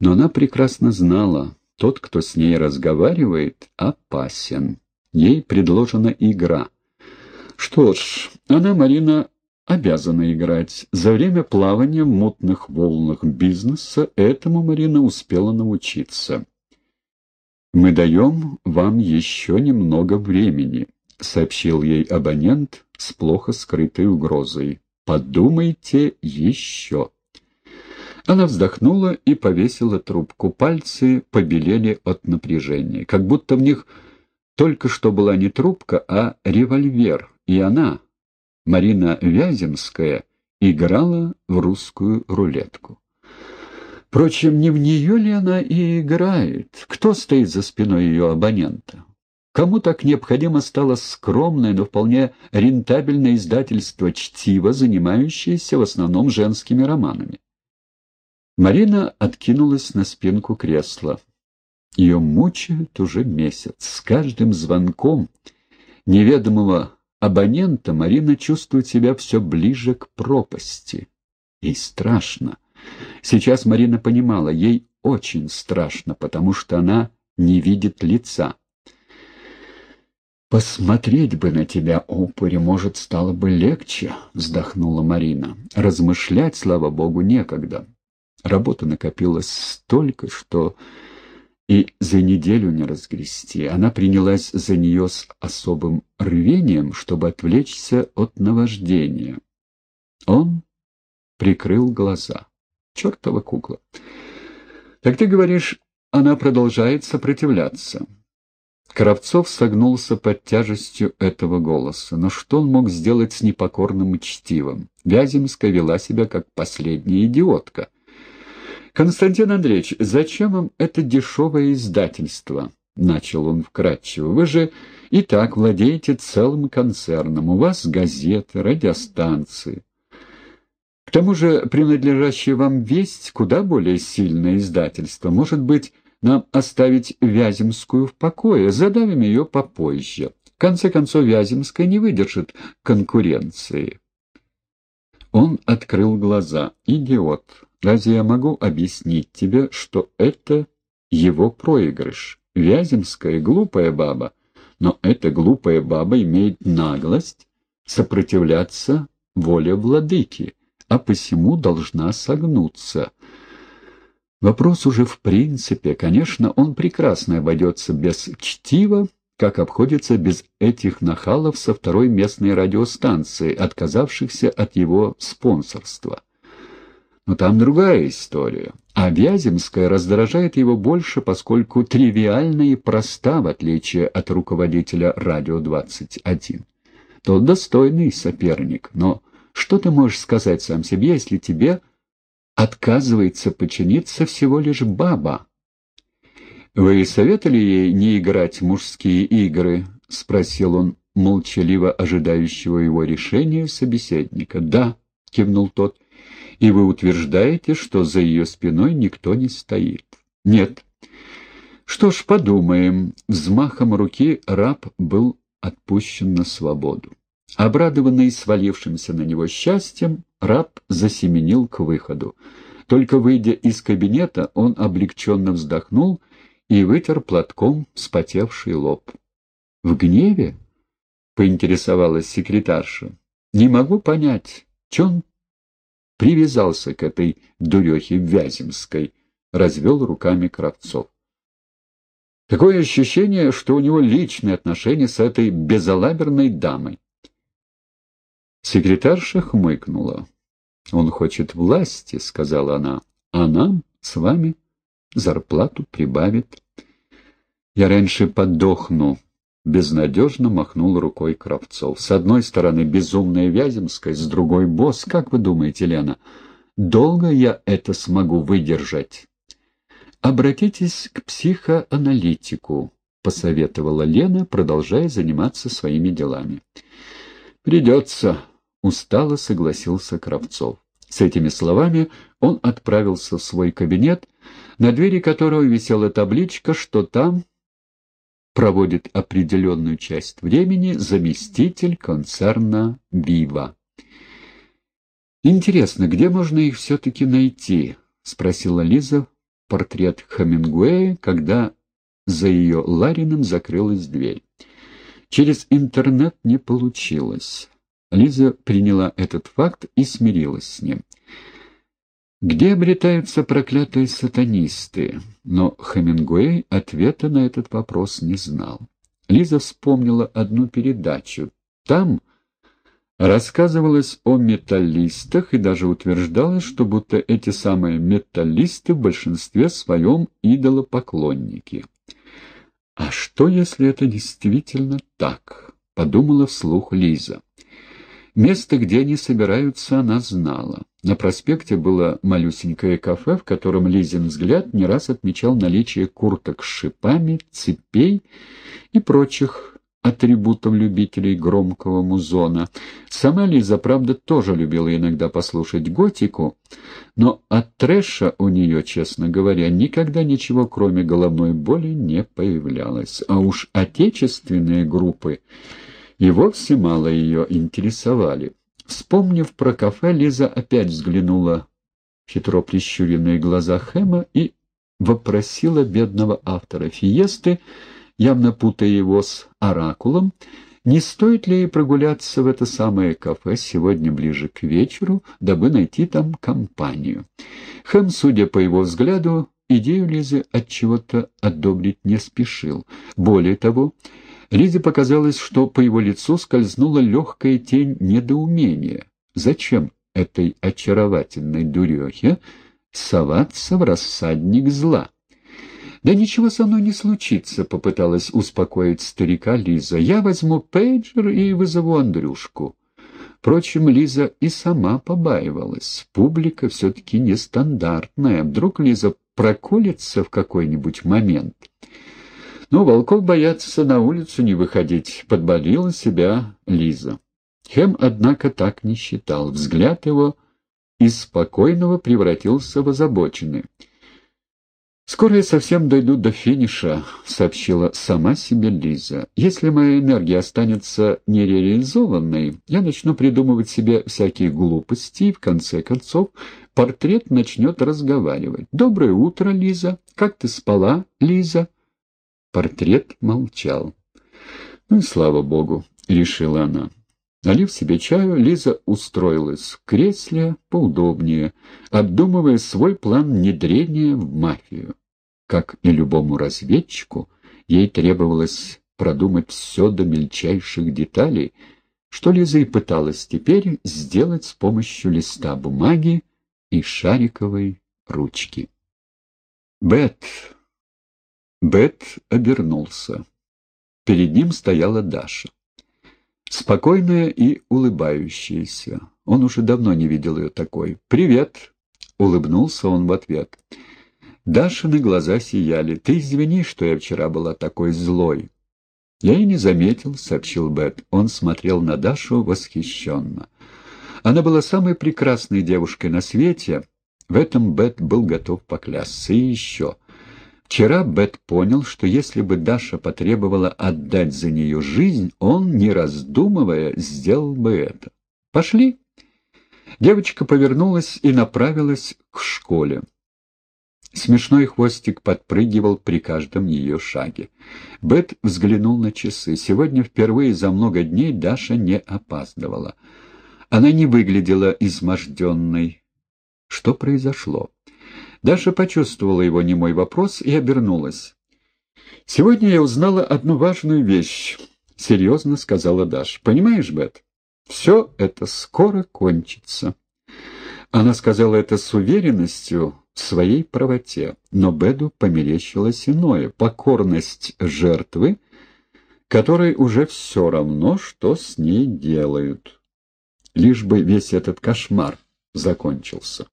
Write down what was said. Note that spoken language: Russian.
Но она прекрасно знала, тот, кто с ней разговаривает, опасен. Ей предложена игра. Что ж, она, Марина, обязана играть. За время плавания в мутных волнах бизнеса этому Марина успела научиться. «Мы даем вам еще немного времени», — сообщил ей абонент с плохо скрытой угрозой. «Подумайте еще». Она вздохнула и повесила трубку. Пальцы побелели от напряжения, как будто в них только что была не трубка, а револьвер, и она, Марина Вяземская, играла в русскую рулетку. Впрочем, не в нее ли она и играет? Кто стоит за спиной ее абонента? Кому так необходимо стало скромное, но вполне рентабельное издательство «Чтиво», занимающееся в основном женскими романами? Марина откинулась на спинку кресла. Ее мучают уже месяц. С каждым звонком неведомого абонента Марина чувствует себя все ближе к пропасти. Ей страшно. Сейчас Марина понимала, ей очень страшно, потому что она не видит лица. «Посмотреть бы на тебя, опуре, может, стало бы легче», — вздохнула Марина. «Размышлять, слава богу, некогда. Работа накопилась столько, что и за неделю не разгрести. Она принялась за нее с особым рвением, чтобы отвлечься от наваждения. Он прикрыл глаза. Чертова кукла. Так ты говоришь, она продолжает сопротивляться. Кравцов согнулся под тяжестью этого голоса. Но что он мог сделать с непокорным и? Вяземская вела себя как последняя идиотка. «Константин Андреевич, зачем вам это дешевое издательство?» — начал он вкратчиво. «Вы же и так владеете целым концерном. У вас газеты, радиостанции. К тому же принадлежащее вам «Весть» куда более сильное издательство. Может быть, нам оставить Вяземскую в покое, задавим ее попозже. В конце концов, Вяземская не выдержит конкуренции». Он открыл глаза. «Идиот! Разве я могу объяснить тебе, что это его проигрыш? Вяземская глупая баба, но эта глупая баба имеет наглость сопротивляться воле владыки, а посему должна согнуться. Вопрос уже в принципе, конечно, он прекрасно обойдется без чтива, как обходится без этих нахалов со второй местной радиостанции, отказавшихся от его спонсорства. Но там другая история. А Вяземская раздражает его больше, поскольку тривиальна и проста, в отличие от руководителя «Радио-21». Тот достойный соперник, но что ты можешь сказать сам себе, если тебе отказывается подчиниться всего лишь баба? «Вы советовали ей не играть в мужские игры?» — спросил он молчаливо ожидающего его решения собеседника. «Да», — кивнул тот, — и вы утверждаете, что за ее спиной никто не стоит. Нет. Что ж, подумаем. Взмахом руки раб был отпущен на свободу. Обрадованный свалившимся на него счастьем, раб засеменил к выходу. Только выйдя из кабинета, он облегченно вздохнул и вытер платком вспотевший лоб. — В гневе? — поинтересовалась секретарша. — Не могу понять, че он привязался к этой дурехе Вяземской, развел руками Кравцов. Такое ощущение, что у него личные отношения с этой безалаберной дамой. Секретарша хмыкнула. «Он хочет власти», — сказала она, — «а нам с вами зарплату прибавит». «Я раньше подохну», Безнадежно махнул рукой Кравцов. С одной стороны безумная Вяземская, с другой босс. Как вы думаете, Лена, долго я это смогу выдержать? Обратитесь к психоаналитику, посоветовала Лена, продолжая заниматься своими делами. Придется, устало согласился Кравцов. С этими словами он отправился в свой кабинет, на двери которого висела табличка, что там проводит определенную часть времени заместитель концерна «Вива». «Интересно, где можно их все-таки найти?» — спросила Лиза, портрет Хемингуэя, когда за ее Ларином закрылась дверь. Через интернет не получилось. Лиза приняла этот факт и смирилась с ним. Где обретаются проклятые сатанисты? Но Хемингуэй ответа на этот вопрос не знал. Лиза вспомнила одну передачу. Там рассказывалось о металлистах и даже утверждалось, что будто эти самые металлисты в большинстве своем идолопоклонники. «А что, если это действительно так?» — подумала вслух Лиза. Место, где они собираются, она знала. На проспекте было малюсенькое кафе, в котором Лизин взгляд не раз отмечал наличие курток с шипами, цепей и прочих атрибутов любителей громкого музона. Сама Лиза, правда, тоже любила иногда послушать готику, но от трэша у нее, честно говоря, никогда ничего, кроме головной боли, не появлялось. А уж отечественные группы и вовсе мало ее интересовали. Вспомнив про кафе, Лиза опять взглянула в хитро прищуренные глаза Хэма и вопросила бедного автора «Фиесты», явно путая его с «Оракулом», не стоит ли прогуляться в это самое кафе сегодня ближе к вечеру, дабы найти там компанию. Хэм, судя по его взгляду, идею Лизы от чего-то одобрить не спешил. Более того, Лизе показалось, что по его лицу скользнула легкая тень недоумения. Зачем этой очаровательной дурехе соваться в рассадник зла? «Да ничего со мной не случится», — попыталась успокоить старика Лиза. «Я возьму пейджер и вызову Андрюшку». Впрочем, Лиза и сама побаивалась. Публика все-таки нестандартная. Вдруг Лиза проколется в какой-нибудь момент. Но волков боятся на улицу не выходить, подболила себя Лиза. Хем, однако, так не считал. Взгляд его из спокойного превратился в озабоченный. «Скоро я совсем дойду до финиша», — сообщила сама себе Лиза. «Если моя энергия останется нереализованной, я начну придумывать себе всякие глупости, и в конце концов портрет начнет разговаривать. «Доброе утро, Лиза! Как ты спала, Лиза?» Портрет молчал. «Ну и слава богу», — решила она. Налив себе чаю, Лиза устроилась в кресле поудобнее, обдумывая свой план внедрения в мафию. Как и любому разведчику, ей требовалось продумать все до мельчайших деталей, что Лиза и пыталась теперь сделать с помощью листа бумаги и шариковой ручки. «Бет, Бет обернулся. Перед ним стояла Даша. Спокойная и улыбающаяся. Он уже давно не видел ее такой. «Привет!» — улыбнулся он в ответ. Дашины глаза сияли. «Ты извини, что я вчера была такой злой». «Я и не заметил», — сообщил Бет. Он смотрел на Дашу восхищенно. Она была самой прекрасной девушкой на свете. В этом Бет был готов поклясться. И еще... Вчера Бет понял, что если бы Даша потребовала отдать за нее жизнь, он, не раздумывая, сделал бы это. «Пошли!» Девочка повернулась и направилась к школе. Смешной хвостик подпрыгивал при каждом ее шаге. Бет взглянул на часы. Сегодня впервые за много дней Даша не опаздывала. Она не выглядела изможденной. Что произошло? Даша почувствовала его немой вопрос и обернулась. «Сегодня я узнала одну важную вещь», — серьезно сказала Даша. «Понимаешь, Бет, все это скоро кончится». Она сказала это с уверенностью в своей правоте, но Беду померещилось иное — покорность жертвы, которой уже все равно, что с ней делают. Лишь бы весь этот кошмар закончился.